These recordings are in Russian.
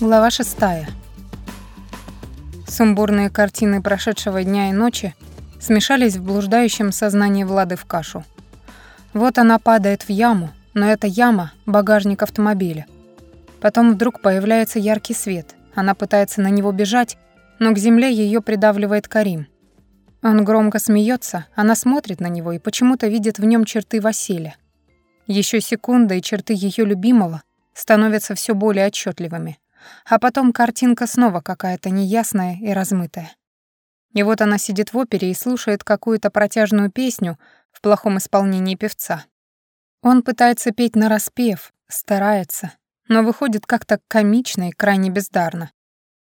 Глава шестая. Сумбурные картины прошедшего дня и ночи смешались в блуждающем сознании Влады в кашу. Вот она падает в яму, но эта яма — багажник автомобиля. Потом вдруг появляется яркий свет. Она пытается на него бежать, но к земле ее придавливает Карим. Он громко смеется, она смотрит на него и почему-то видит в нем черты Василия. Еще секунда, и черты ее любимого становятся все более отчетливыми. А потом картинка снова какая-то неясная и размытая. И вот она сидит в опере и слушает какую-то протяжную песню в плохом исполнении певца. Он пытается петь на распев, старается, но выходит как-то комично и крайне бездарно.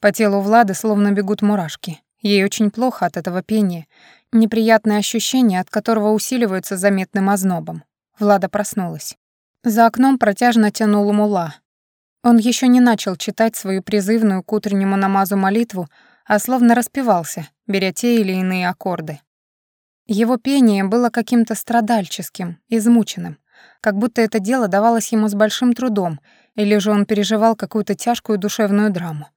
По телу Влады словно бегут мурашки. Ей очень плохо от этого пения, неприятное ощущение, от которого усиливается заметным ознобом. Влада проснулась. За окном протяжно тянул мула, он еще не начал читать свою призывную к утреннему намазу молитву, а словно распевался, беря те или иные аккорды. Его пение было каким-то страдальческим, измученным, как будто это дело давалось ему с большим трудом, или же он переживал какую-то тяжкую душевную драму.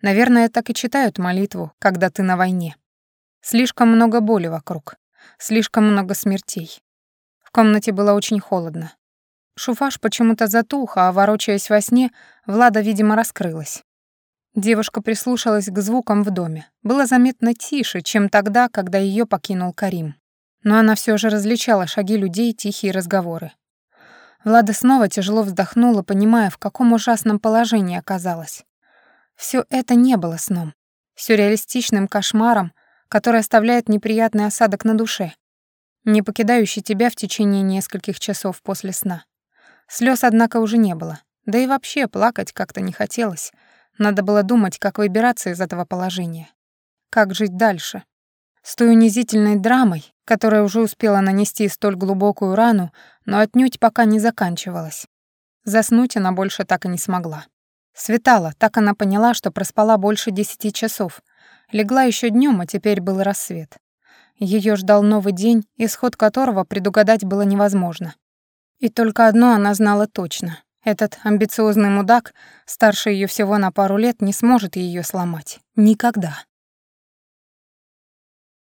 Наверное, так и читают молитву, когда ты на войне. Слишком много боли вокруг, слишком много смертей. В комнате было очень холодно. Шуфаж почему-то затух, а, ворочаясь во сне, Влада, видимо, раскрылась. Девушка прислушалась к звукам в доме. Было заметно тише, чем тогда, когда ее покинул Карим. Но она все же различала шаги людей тихие разговоры. Влада снова тяжело вздохнула, понимая, в каком ужасном положении оказалась. Все это не было сном, сюрреалистичным кошмаром, который оставляет неприятный осадок на душе, не покидающий тебя в течение нескольких часов после сна. Слез, однако, уже не было. Да и вообще плакать как-то не хотелось. Надо было думать, как выбираться из этого положения. Как жить дальше. С той унизительной драмой, которая уже успела нанести столь глубокую рану, но отнюдь пока не заканчивалась. Заснуть она больше так и не смогла. Светало, так она поняла, что проспала больше десяти часов. Легла еще днем, а теперь был рассвет. Ее ждал новый день, исход которого предугадать было невозможно. И только одно она знала точно. Этот амбициозный мудак, старше ее всего на пару лет, не сможет ее сломать. Никогда.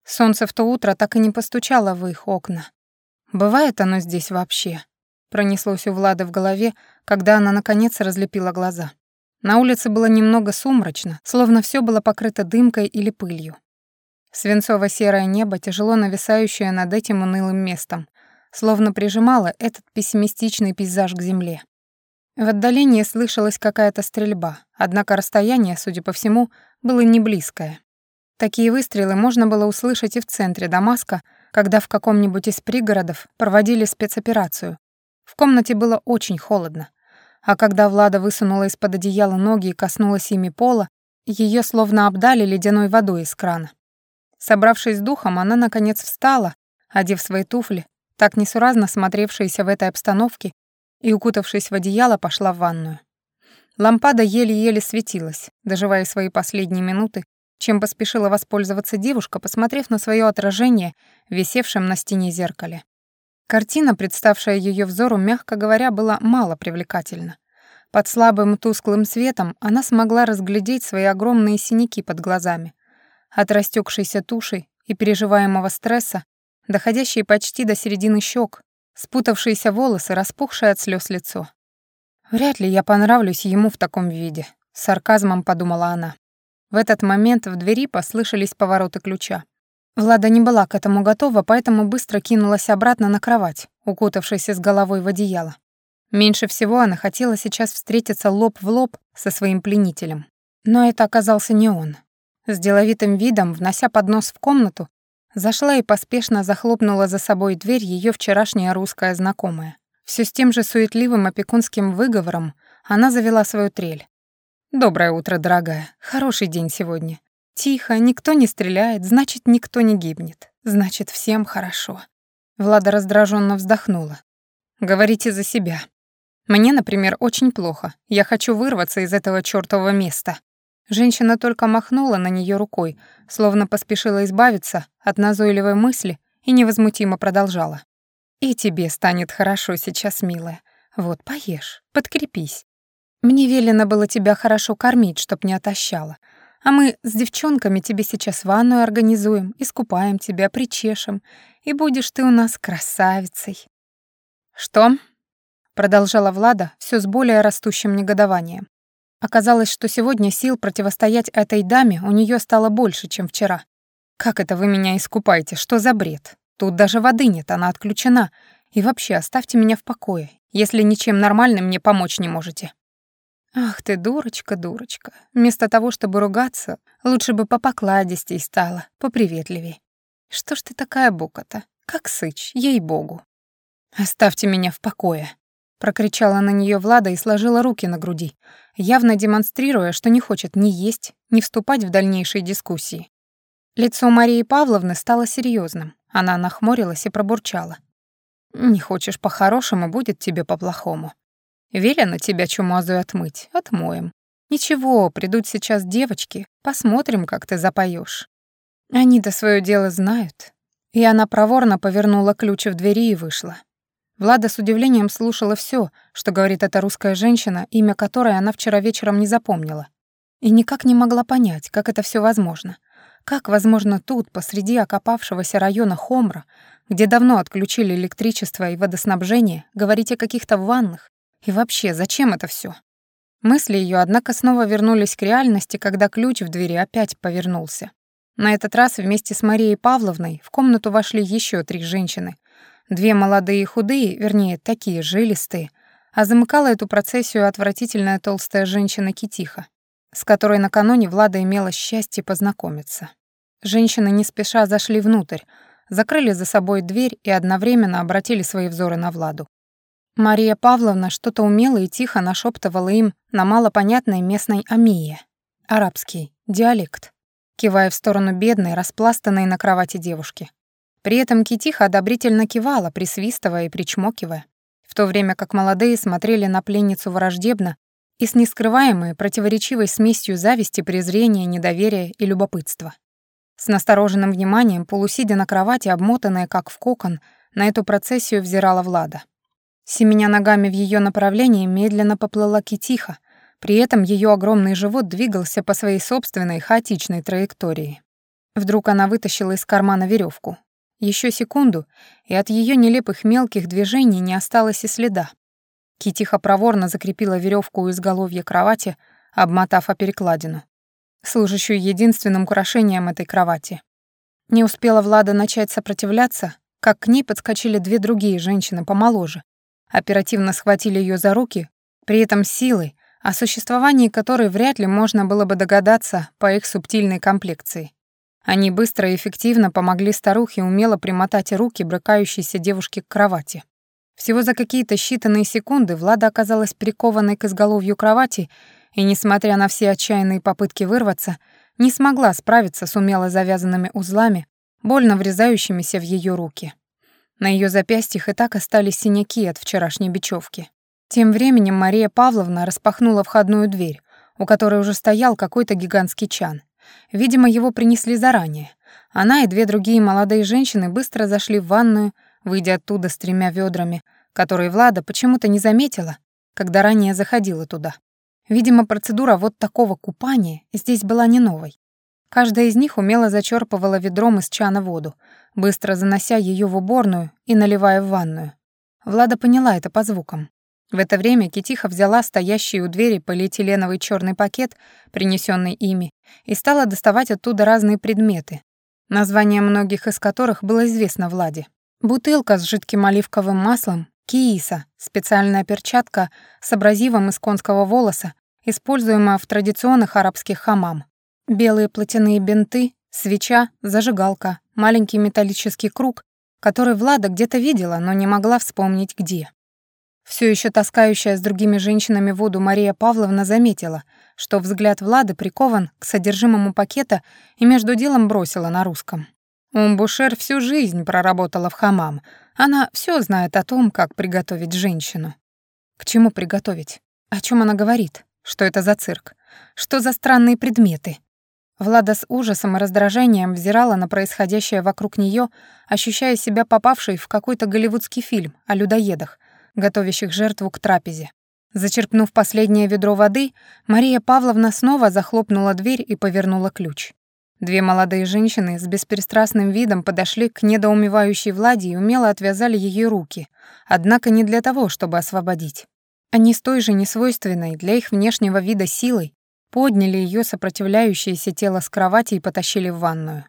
Солнце в то утро так и не постучало в их окна. Бывает оно здесь вообще? Пронеслось у Влады в голове, когда она наконец разлепила глаза. На улице было немного сумрачно, словно все было покрыто дымкой или пылью. Свинцово-серое небо, тяжело нависающее над этим унылым местом, словно прижимала этот пессимистичный пейзаж к земле. В отдалении слышалась какая-то стрельба, однако расстояние, судя по всему, было не близкое. Такие выстрелы можно было услышать и в центре Дамаска, когда в каком-нибудь из пригородов проводили спецоперацию. В комнате было очень холодно, а когда Влада высунула из-под одеяла ноги и коснулась ими пола, ее словно обдали ледяной водой из крана. Собравшись с духом, она наконец встала, одев свои туфли, так несуразно смотревшаяся в этой обстановке, и, укутавшись в одеяло, пошла в ванную. Лампада еле-еле светилась, доживая свои последние минуты, чем поспешила воспользоваться девушка, посмотрев на свое отражение, висевшем на стене зеркале. Картина, представшая ее взору, мягко говоря, была мало привлекательна. Под слабым тусклым светом она смогла разглядеть свои огромные синяки под глазами. От растекшейся туши и переживаемого стресса доходящие почти до середины щек, спутавшиеся волосы, распухшее от слез лицо. «Вряд ли я понравлюсь ему в таком виде», — с сарказмом подумала она. В этот момент в двери послышались повороты ключа. Влада не была к этому готова, поэтому быстро кинулась обратно на кровать, укутавшись с головой в одеяло. Меньше всего она хотела сейчас встретиться лоб в лоб со своим пленителем. Но это оказался не он. С деловитым видом, внося поднос в комнату, Зашла и поспешно захлопнула за собой дверь ее вчерашняя русская знакомая. Все с тем же суетливым опекунским выговором она завела свою трель. «Доброе утро, дорогая. Хороший день сегодня. Тихо, никто не стреляет, значит, никто не гибнет. Значит, всем хорошо». Влада раздраженно вздохнула. «Говорите за себя. Мне, например, очень плохо. Я хочу вырваться из этого чёртового места. Женщина только махнула на нее рукой, словно поспешила избавиться от назойливой мысли и невозмутимо продолжала. «И тебе станет хорошо сейчас, милая. Вот, поешь, подкрепись. Мне велено было тебя хорошо кормить, чтоб не отощала. А мы с девчонками тебе сейчас ванную организуем, искупаем тебя, причешем, и будешь ты у нас красавицей». «Что?» — продолжала Влада все с более растущим негодованием. Оказалось, что сегодня сил противостоять этой даме у нее стало больше, чем вчера. «Как это вы меня искупаете? Что за бред? Тут даже воды нет, она отключена. И вообще, оставьте меня в покое, если ничем нормальным мне помочь не можете». «Ах ты, дурочка, дурочка. Вместо того, чтобы ругаться, лучше бы попокладистей стала, поприветливей. Что ж ты такая бука-то? Как сыч, ей-богу». «Оставьте меня в покое», — прокричала на нее Влада и сложила руки на груди, явно демонстрируя, что не хочет ни есть, ни вступать в дальнейшие дискуссии. Лицо Марии Павловны стало серьезным. Она нахмурилась и пробурчала. «Не хочешь по-хорошему, будет тебе по-плохому. Велено тебя чумазую отмыть, отмоем. Ничего, придут сейчас девочки, посмотрим, как ты запоешь. Они-то свое дело знают. И она проворно повернула ключ в двери и вышла. Влада с удивлением слушала все, что говорит эта русская женщина, имя которой она вчера вечером не запомнила. И никак не могла понять, как это все возможно. Как возможно тут, посреди окопавшегося района Хомра, где давно отключили электричество и водоснабжение, говорить о каких-то ваннах, и вообще, зачем это все? Мысли ее, однако, снова вернулись к реальности, когда ключ в двери опять повернулся. На этот раз вместе с Марией Павловной в комнату вошли еще три женщины. Две молодые худые, вернее, такие жилистые, а замыкала эту процессию отвратительная толстая женщина Китиха, с которой накануне Влада имела счастье познакомиться. Женщины не спеша зашли внутрь, закрыли за собой дверь и одновременно обратили свои взоры на Владу. Мария Павловна что-то умело и тихо нашептывала им на малопонятной местной амие, арабский диалект, кивая в сторону бедной, распластанной на кровати девушки. При этом Китиха одобрительно кивала, присвистывая и причмокивая, в то время как молодые смотрели на пленницу враждебно и с нескрываемой противоречивой смесью зависти, презрения, недоверия и любопытства. С настороженным вниманием, полусидя на кровати, обмотанная как в кокон, на эту процессию взирала Влада. Семеня ногами в ее направлении медленно поплыла Китиха, при этом ее огромный живот двигался по своей собственной хаотичной траектории. Вдруг она вытащила из кармана веревку. Еще секунду, и от ее нелепых мелких движений не осталось и следа. Китиха проворно закрепила веревку у изголовья кровати, обмотав о перекладину, служащую единственным украшением этой кровати. Не успела Влада начать сопротивляться, как к ней подскочили две другие женщины помоложе, оперативно схватили ее за руки, при этом силой, о существовании которой вряд ли можно было бы догадаться по их субтильной комплекции. Они быстро и эффективно помогли старухе умело примотать руки брыкающейся девушки к кровати. Всего за какие-то считанные секунды Влада оказалась прикованной к изголовью кровати и, несмотря на все отчаянные попытки вырваться, не смогла справиться с умело завязанными узлами, больно врезающимися в ее руки. На ее запястьях и так остались синяки от вчерашней бечевки. Тем временем Мария Павловна распахнула входную дверь, у которой уже стоял какой-то гигантский чан. Видимо, его принесли заранее. Она и две другие молодые женщины быстро зашли в ванную, выйдя оттуда с тремя ведрами, которые Влада почему-то не заметила, когда ранее заходила туда. Видимо, процедура вот такого купания здесь была не новой. Каждая из них умело зачерпывала ведром из чана воду, быстро занося ее в уборную и наливая в ванную. Влада поняла это по звукам. В это время Китиха взяла стоящий у двери полиэтиленовый черный пакет, принесенный ими, и стала доставать оттуда разные предметы, название многих из которых было известно Владе. Бутылка с жидким оливковым маслом, кииса, специальная перчатка с абразивом из конского волоса, используемая в традиционных арабских хамам, Белые платяные бинты, свеча, зажигалка, маленький металлический круг, который Влада где-то видела, но не могла вспомнить где. Все еще таскающая с другими женщинами воду Мария Павловна заметила, что взгляд Влады прикован к содержимому пакета и между делом бросила на русском. Умбушер всю жизнь проработала в хамам. Она все знает о том, как приготовить женщину. К чему приготовить? О чем она говорит? Что это за цирк? Что за странные предметы? Влада с ужасом и раздражением взирала на происходящее вокруг нее, ощущая себя попавшей в какой-то голливудский фильм о людоедах, готовящих жертву к трапезе. Зачерпнув последнее ведро воды, Мария Павловна снова захлопнула дверь и повернула ключ. Две молодые женщины с беспристрастным видом подошли к недоумевающей Владе и умело отвязали ее руки, однако не для того, чтобы освободить. Они с той же несвойственной для их внешнего вида силой подняли ее сопротивляющееся тело с кровати и потащили в ванную.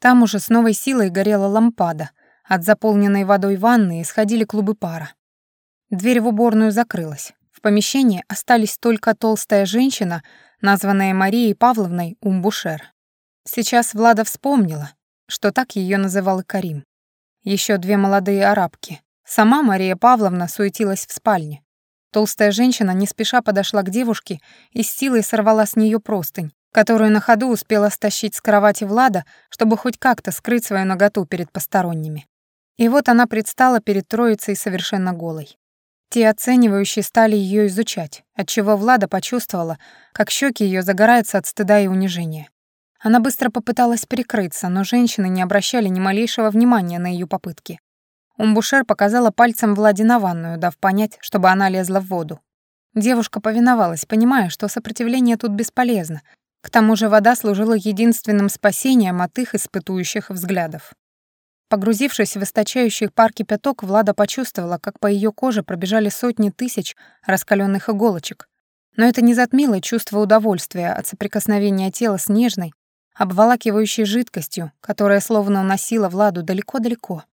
Там уже с новой силой горела лампада, от заполненной водой ванны исходили клубы пара. Дверь в уборную закрылась. В помещении остались только толстая женщина, названная Марией Павловной Умбушер. Сейчас Влада вспомнила, что так ее называл и Карим. Еще две молодые арабки. Сама Мария Павловна суетилась в спальне. Толстая женщина не спеша подошла к девушке и с силой сорвала с нее простынь, которую на ходу успела стащить с кровати Влада, чтобы хоть как-то скрыть свою наготу перед посторонними. И вот она предстала перед троицей совершенно голой. Те оценивающие стали ее изучать, отчего Влада почувствовала, как щеки ее загораются от стыда и унижения. Она быстро попыталась прикрыться, но женщины не обращали ни малейшего внимания на ее попытки. Умбушер показала пальцем Влади на ванную, дав понять, чтобы она лезла в воду. Девушка повиновалась, понимая, что сопротивление тут бесполезно. К тому же вода служила единственным спасением от их испытующих взглядов. Погрузившись в источающий пар кипяток, Влада почувствовала, как по ее коже пробежали сотни тысяч раскаленных иголочек. Но это не затмило чувство удовольствия от соприкосновения тела с нежной, обволакивающей жидкостью, которая словно уносила Владу далеко-далеко.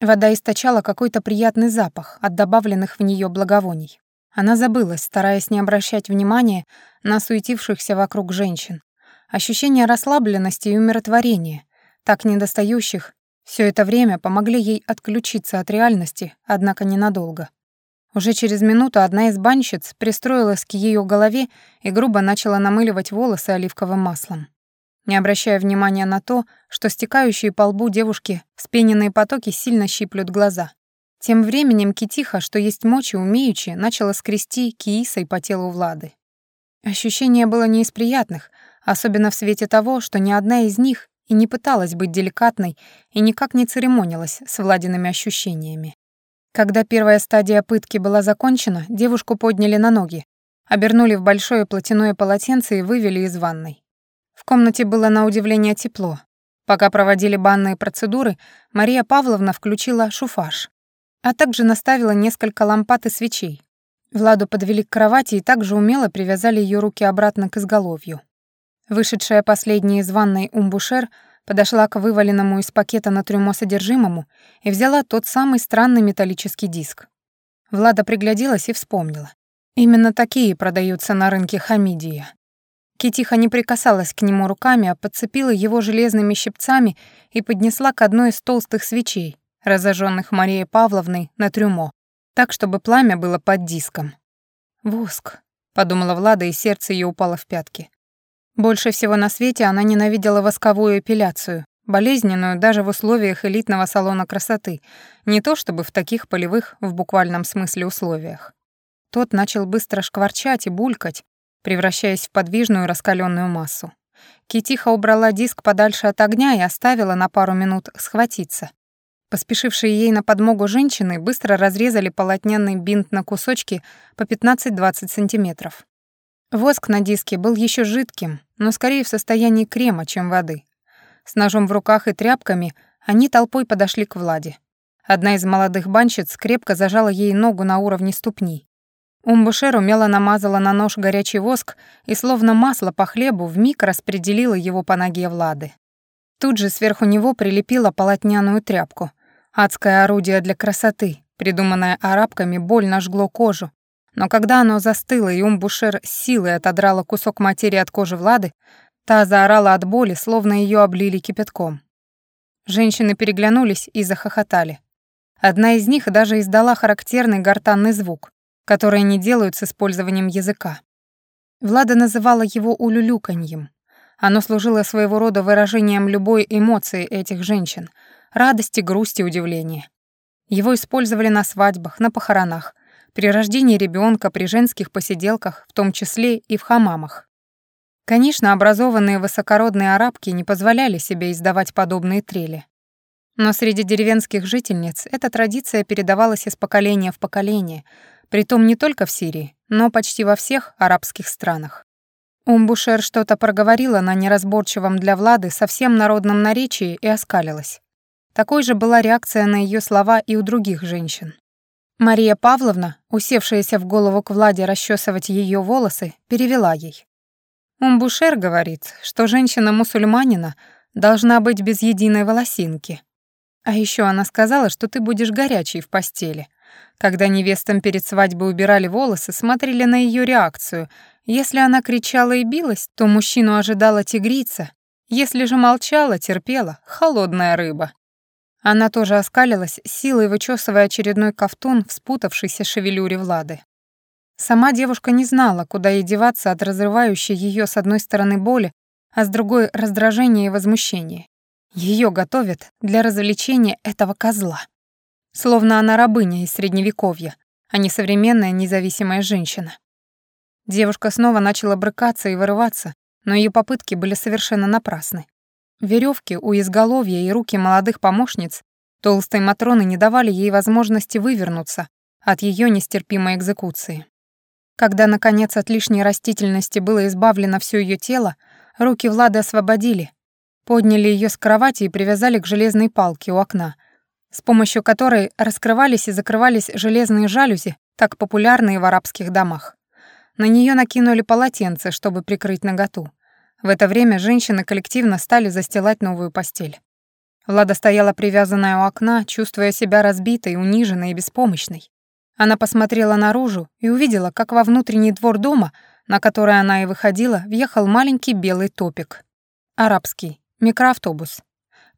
Вода источала какой-то приятный запах от добавленных в нее благовоний. Она забылась, стараясь не обращать внимания на суетившихся вокруг женщин. Ощущение расслабленности и умиротворения, так недостающих, все это время помогли ей отключиться от реальности, однако ненадолго. Уже через минуту одна из банщиц пристроилась к ее голове и грубо начала намыливать волосы оливковым маслом не обращая внимания на то, что стекающие по лбу девушки вспененные потоки сильно щиплют глаза. Тем временем Китиха, что есть мочи умеючи, начала скрести киисой по телу Влады. Ощущение было не из приятных, особенно в свете того, что ни одна из них и не пыталась быть деликатной и никак не церемонилась с Владиными ощущениями. Когда первая стадия пытки была закончена, девушку подняли на ноги, обернули в большое платяное полотенце и вывели из ванной. В комнате было на удивление тепло. Пока проводили банные процедуры, Мария Павловна включила шуфаж, а также наставила несколько лампад и свечей. Владу подвели к кровати и также умело привязали ее руки обратно к изголовью. Вышедшая последняя из ванной Умбушер подошла к вываленному из пакета на трюмо содержимому и взяла тот самый странный металлический диск. Влада пригляделась и вспомнила. Именно такие продаются на рынке Хамидия. Китиха не прикасалась к нему руками, а подцепила его железными щипцами и поднесла к одной из толстых свечей, разожженных Марией Павловной на трюмо, так, чтобы пламя было под диском. «Воск», — подумала Влада, и сердце ее упало в пятки. Больше всего на свете она ненавидела восковую эпиляцию, болезненную даже в условиях элитного салона красоты, не то чтобы в таких полевых в буквальном смысле условиях. Тот начал быстро шкварчать и булькать, превращаясь в подвижную раскаленную массу. Китиха убрала диск подальше от огня и оставила на пару минут схватиться. Поспешившие ей на подмогу женщины быстро разрезали полотняный бинт на кусочки по 15-20 сантиметров. Воск на диске был еще жидким, но скорее в состоянии крема, чем воды. С ножом в руках и тряпками они толпой подошли к Владе. Одна из молодых банщиц крепко зажала ей ногу на уровне ступни. Умбушер умело намазала на нож горячий воск и словно масло по хлебу вмиг распределила его по ноге Влады. Тут же сверху него прилепила полотняную тряпку. Адское орудие для красоты, придуманное арабками, больно жгло кожу. Но когда оно застыло и Умбушер силой отодрала кусок материи от кожи Влады, та заорала от боли, словно ее облили кипятком. Женщины переглянулись и захохотали. Одна из них даже издала характерный гортанный звук которые не делают с использованием языка. Влада называла его улюлюканьем. Оно служило своего рода выражением любой эмоции этих женщин — радости, грусти, удивления. Его использовали на свадьбах, на похоронах, при рождении ребенка, при женских посиделках, в том числе и в хамамах. Конечно, образованные высокородные арабки не позволяли себе издавать подобные трели. Но среди деревенских жительниц эта традиция передавалась из поколения в поколение, Притом не только в Сирии, но почти во всех арабских странах. Умбушер что-то проговорила на неразборчивом для Влады совсем народном наречии и оскалилась. Такой же была реакция на ее слова и у других женщин. Мария Павловна, усевшаяся в голову к Владе расчесывать ее волосы, перевела ей. Умбушер говорит, что женщина-мусульманина должна быть без единой волосинки. А еще она сказала, что ты будешь горячей в постели. Когда невестам перед свадьбой убирали волосы, смотрели на ее реакцию. Если она кричала и билась, то мужчину ожидала тигрица. Если же молчала, терпела, холодная рыба. Она тоже оскалилась, силой вычесывая очередной кафтон в спутавшейся шевелюре Влады. Сама девушка не знала, куда ей деваться от разрывающей ее с одной стороны боли, а с другой — раздражения и возмущения. Ее готовят для развлечения этого козла. Словно она рабыня из Средневековья, а не современная независимая женщина. Девушка снова начала брыкаться и вырываться, но ее попытки были совершенно напрасны. Веревки у изголовья и руки молодых помощниц толстой Матроны не давали ей возможности вывернуться от ее нестерпимой экзекуции. Когда, наконец, от лишней растительности было избавлено все ее тело, руки Влады освободили, подняли ее с кровати и привязали к железной палке у окна, с помощью которой раскрывались и закрывались железные жалюзи, так популярные в арабских домах. На нее накинули полотенце, чтобы прикрыть наготу. В это время женщины коллективно стали застилать новую постель. Влада стояла привязанная у окна, чувствуя себя разбитой, униженной и беспомощной. Она посмотрела наружу и увидела, как во внутренний двор дома, на который она и выходила, въехал маленький белый топик. Арабский, микроавтобус.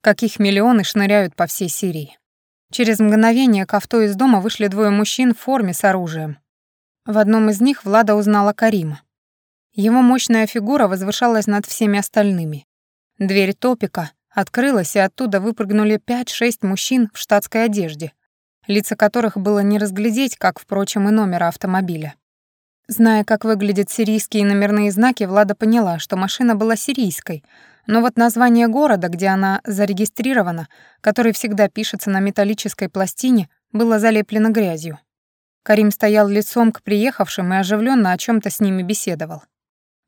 Каких миллионы шныряют по всей Сирии. Через мгновение к авто из дома вышли двое мужчин в форме с оружием. В одном из них Влада узнала Карима. Его мощная фигура возвышалась над всеми остальными. Дверь топика открылась, и оттуда выпрыгнули пять-шесть мужчин в штатской одежде, лица которых было не разглядеть, как, впрочем, и номера автомобиля. Зная, как выглядят сирийские номерные знаки, Влада поняла, что машина была сирийской, но вот название города, где она зарегистрирована, который всегда пишется на металлической пластине, было залеплено грязью. Карим стоял лицом к приехавшим и оживленно о чем то с ними беседовал.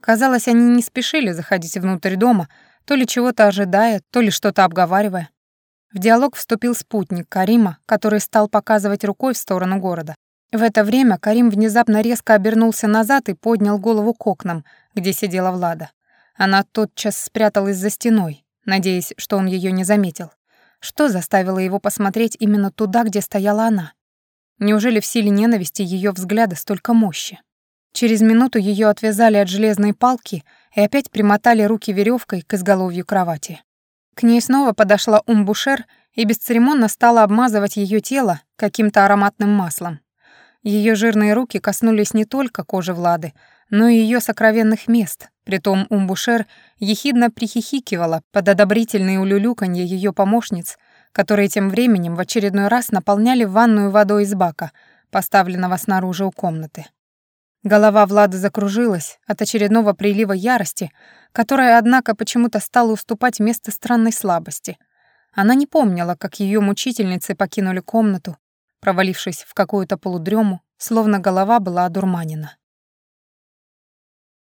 Казалось, они не спешили заходить внутрь дома, то ли чего-то ожидая, то ли что-то обговаривая. В диалог вступил спутник Карима, который стал показывать рукой в сторону города. В это время Карим внезапно резко обернулся назад и поднял голову к окнам, где сидела Влада. Она тотчас спряталась за стеной, надеясь, что он ее не заметил. Что заставило его посмотреть именно туда, где стояла она? Неужели в силе ненависти ее взгляда столько мощи? Через минуту ее отвязали от железной палки и опять примотали руки веревкой к изголовью кровати. К ней снова подошла Умбушер и бесцеремонно стала обмазывать ее тело каким-то ароматным маслом. Ее жирные руки коснулись не только кожи Влады, но и ее сокровенных мест. Притом Умбушер ехидно прихихикивала под одобрительные улюлюканье ее помощниц, которые тем временем в очередной раз наполняли ванную водой из бака, поставленного снаружи у комнаты. Голова Влады закружилась от очередного прилива ярости, которая, однако, почему-то стала уступать место странной слабости. Она не помнила, как ее мучительницы покинули комнату, провалившись в какую-то полудрему, словно голова была одурманена.